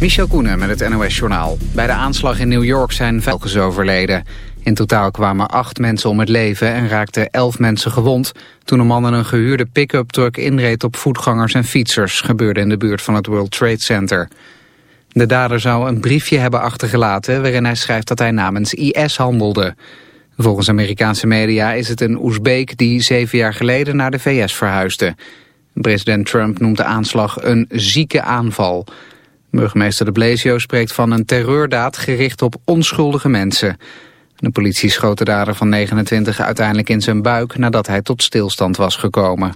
Michel Koenen met het NOS-journaal. Bij de aanslag in New York zijn vijf overleden. In totaal kwamen acht mensen om het leven en raakten elf mensen gewond... toen een man in een gehuurde pick-up truck inreed op voetgangers en fietsers... gebeurde in de buurt van het World Trade Center. De dader zou een briefje hebben achtergelaten... waarin hij schrijft dat hij namens IS handelde. Volgens Amerikaanse media is het een Oezbeek die zeven jaar geleden naar de VS verhuisde. President Trump noemt de aanslag een zieke aanval... Burgemeester de Blasio spreekt van een terreurdaad gericht op onschuldige mensen. De politie schoot de dader van 29 uiteindelijk in zijn buik nadat hij tot stilstand was gekomen.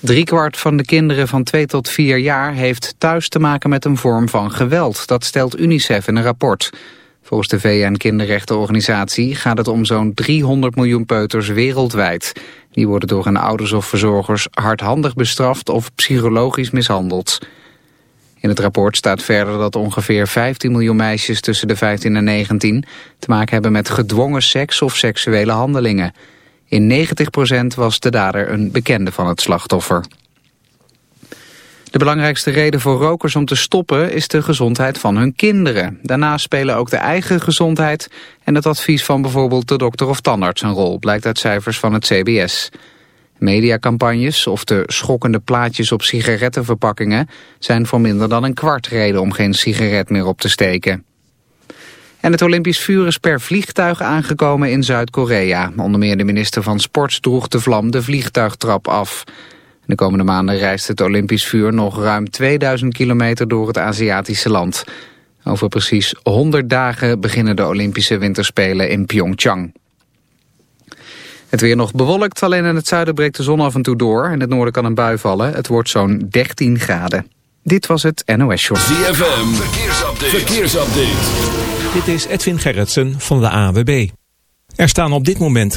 Driekwart van de kinderen van 2 tot 4 jaar heeft thuis te maken met een vorm van geweld. Dat stelt UNICEF in een rapport. Volgens de VN-kinderrechtenorganisatie gaat het om zo'n 300 miljoen peuters wereldwijd. Die worden door hun ouders of verzorgers hardhandig bestraft of psychologisch mishandeld. In het rapport staat verder dat ongeveer 15 miljoen meisjes tussen de 15 en 19 te maken hebben met gedwongen seks of seksuele handelingen. In 90% was de dader een bekende van het slachtoffer. De belangrijkste reden voor rokers om te stoppen is de gezondheid van hun kinderen. Daarnaast spelen ook de eigen gezondheid en het advies van bijvoorbeeld de dokter of tandarts een rol, blijkt uit cijfers van het CBS. Mediacampagnes of de schokkende plaatjes op sigarettenverpakkingen zijn voor minder dan een kwart reden om geen sigaret meer op te steken. En het Olympisch vuur is per vliegtuig aangekomen in Zuid-Korea. Onder meer de minister van Sport droeg de vlam de vliegtuigtrap af. De komende maanden reist het Olympisch vuur nog ruim 2000 kilometer door het Aziatische land. Over precies 100 dagen beginnen de Olympische Winterspelen in Pyeongchang. Het weer nog bewolkt, alleen in het zuiden breekt de zon af en toe door. In het noorden kan een bui vallen. Het wordt zo'n 13 graden. Dit was het NOS Show. ZFM, verkeersupdate. verkeersupdate. Dit is Edwin Gerritsen van de AWB. Er staan op dit moment...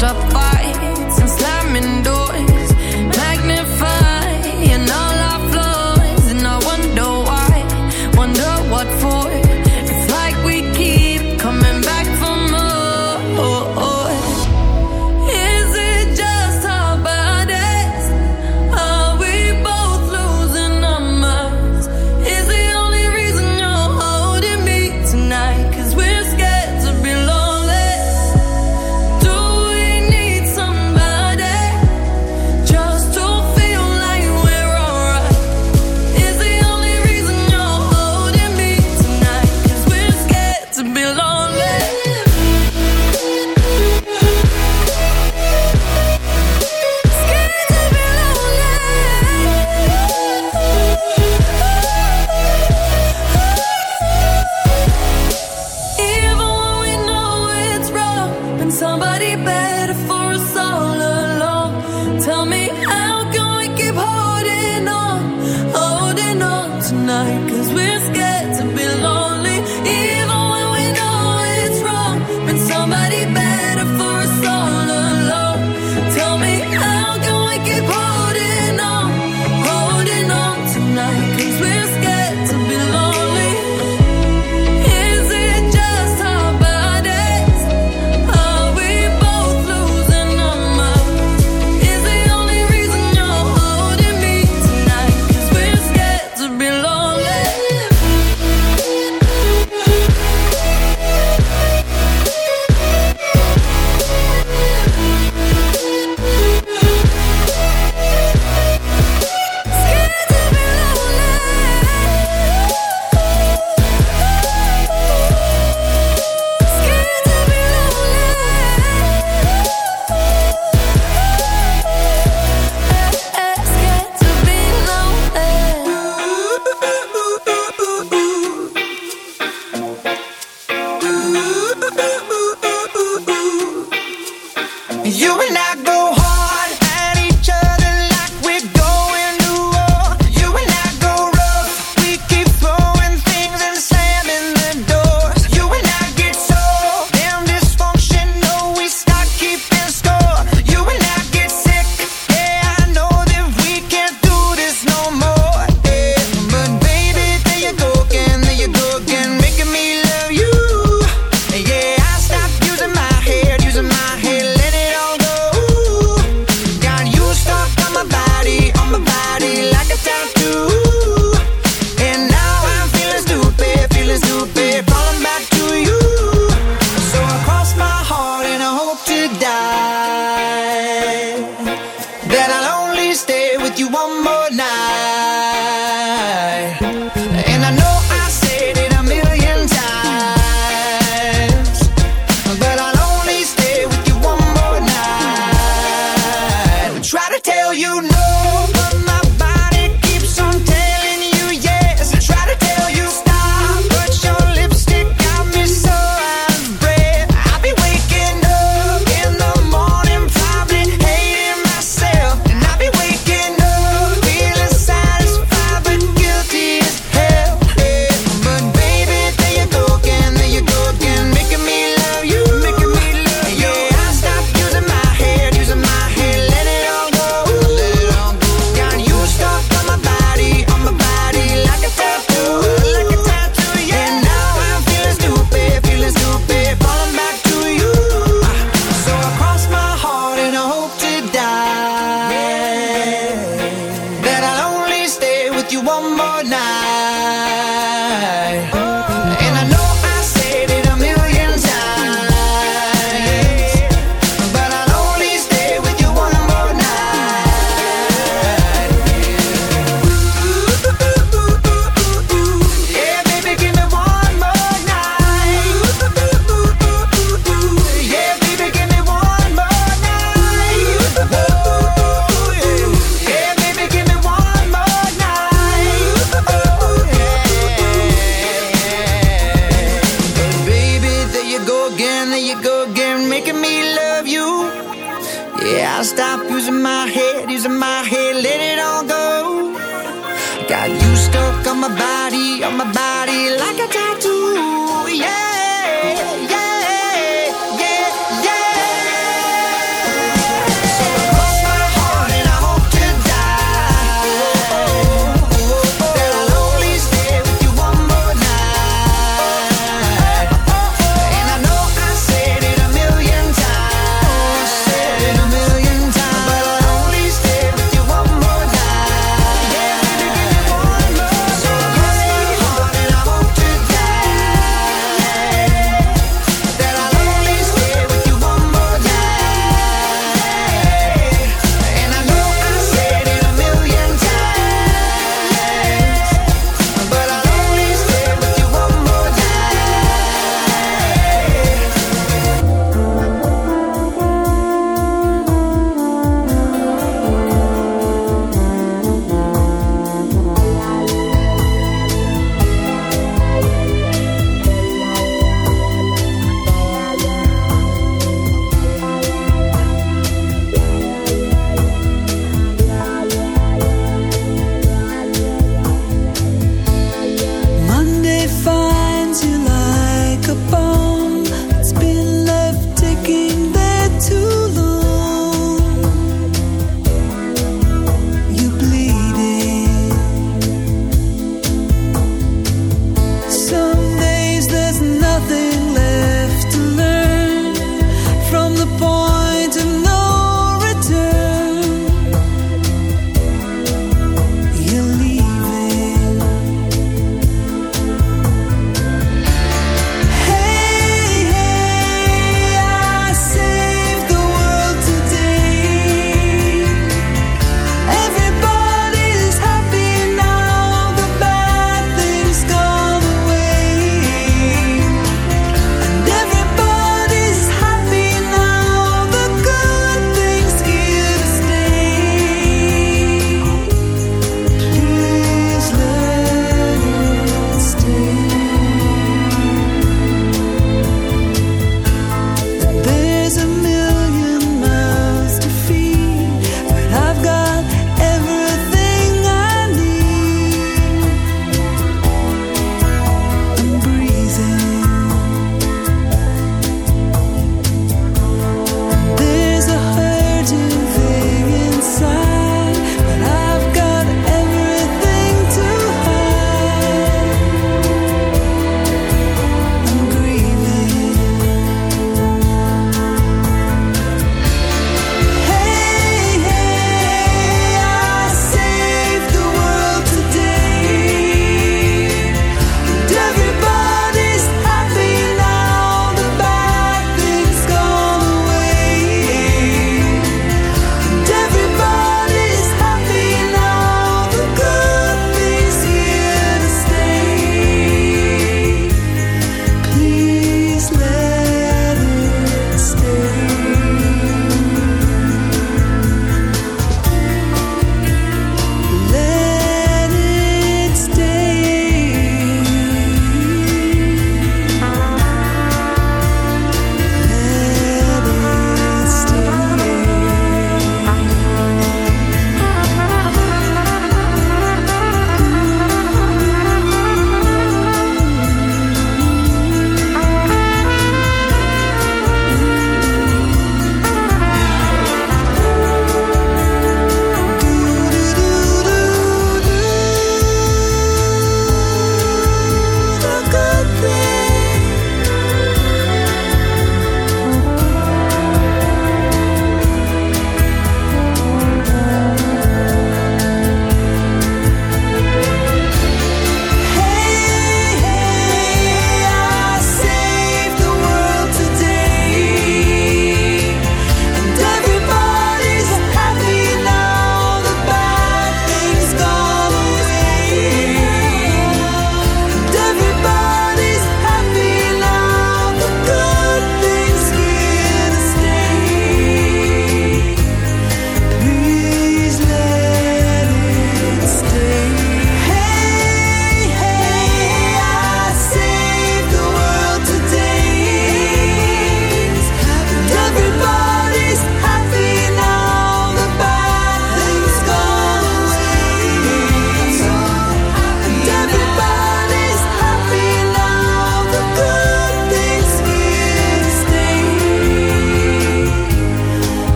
Stop.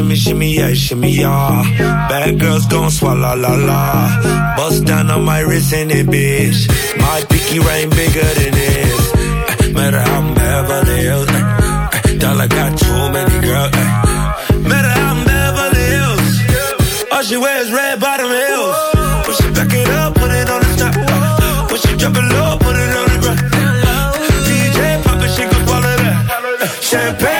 Shimmy, shimmy, yeah, shimmy, yeah. Bad girls gon' swallow la la. Bust down on my wrist in it, bitch. My pinky ring bigger than this. Eh, Matter how I'm Beverly Hills. eh, Dollar got too many girls. eh. Matter how I'm Beverly Hills. All she wears red bottom heels. When she back it up, put it on the top. When she drop it low, put it on the ground. DJ pop it, she gon' swallow that. Champagne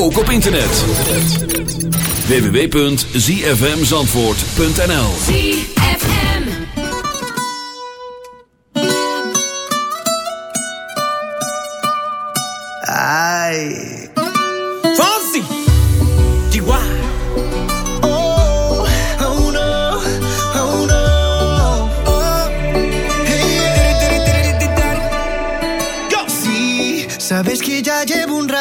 ook op internet. www.zfmzandvoort.nl ZFM. Ay. Fonsi. Chihuahua. No, no. Hey, Go. Sí, sabes que ya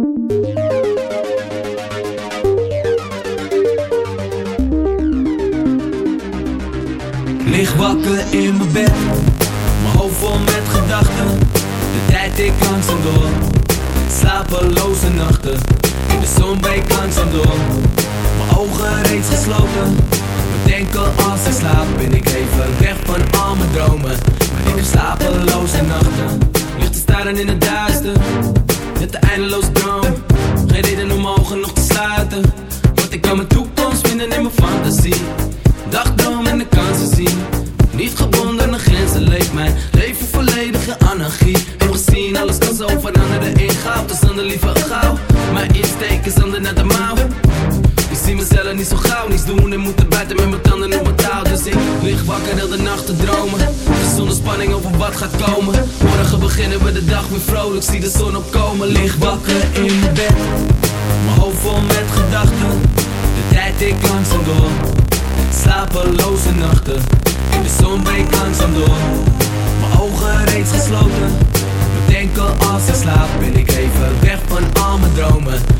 Lig wakker in mijn bed, mijn hoofd vol met gedachten. De tijd ik langzaam door, slapeloze nachten. In de zon breekt langzaam door, mijn ogen reeds gesloten. Bedenken als ik slaap, ben ik even weg van al mijn dromen. Maar ik heb slapeloze nachten, ligt te staren in het duister. De eindeloze droom, geen reden om ogen nog te sluiten. Want ik kan mijn toekomst vinden in mijn fantasie. Lig wakker heel de nacht te dromen. Zonder spanning over wat gaat komen. Morgen beginnen we de dag weer vrolijk. Zie de zon opkomen. Lig wakker in bed. Mijn hoofd vol met gedachten. De tijd ik langzaam door. Slapeloze nachten. In de zon breekt langzaam door. Mijn ogen reeds gesloten. Bedenken als ik slaap Ben ik even weg van al mijn dromen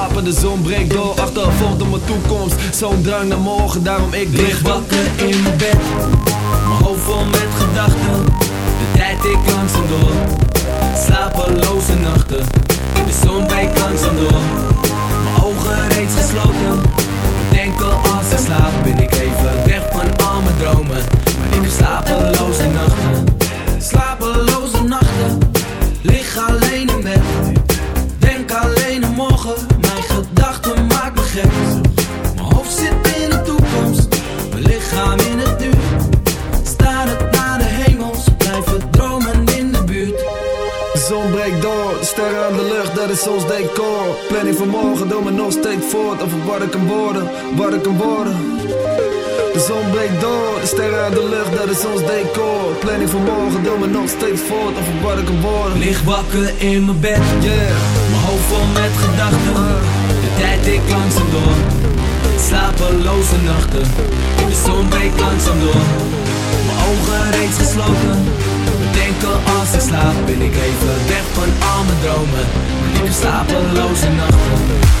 gapen, de zon breekt door Achtervolgd op mijn toekomst, zo'n drang naar morgen Daarom ik Lig wakker in bed steeds voort Over wat ik Lig wakker in mijn bed Mijn hoofd vol met gedachten. De tijd ik langzaam door. Slapeloze nachten. De zon breekt langzaam door. Mijn ogen reeds gesloten. Bedenken als ik slaap Ben ik even weg van al mijn dromen. Ik slapeloze nachten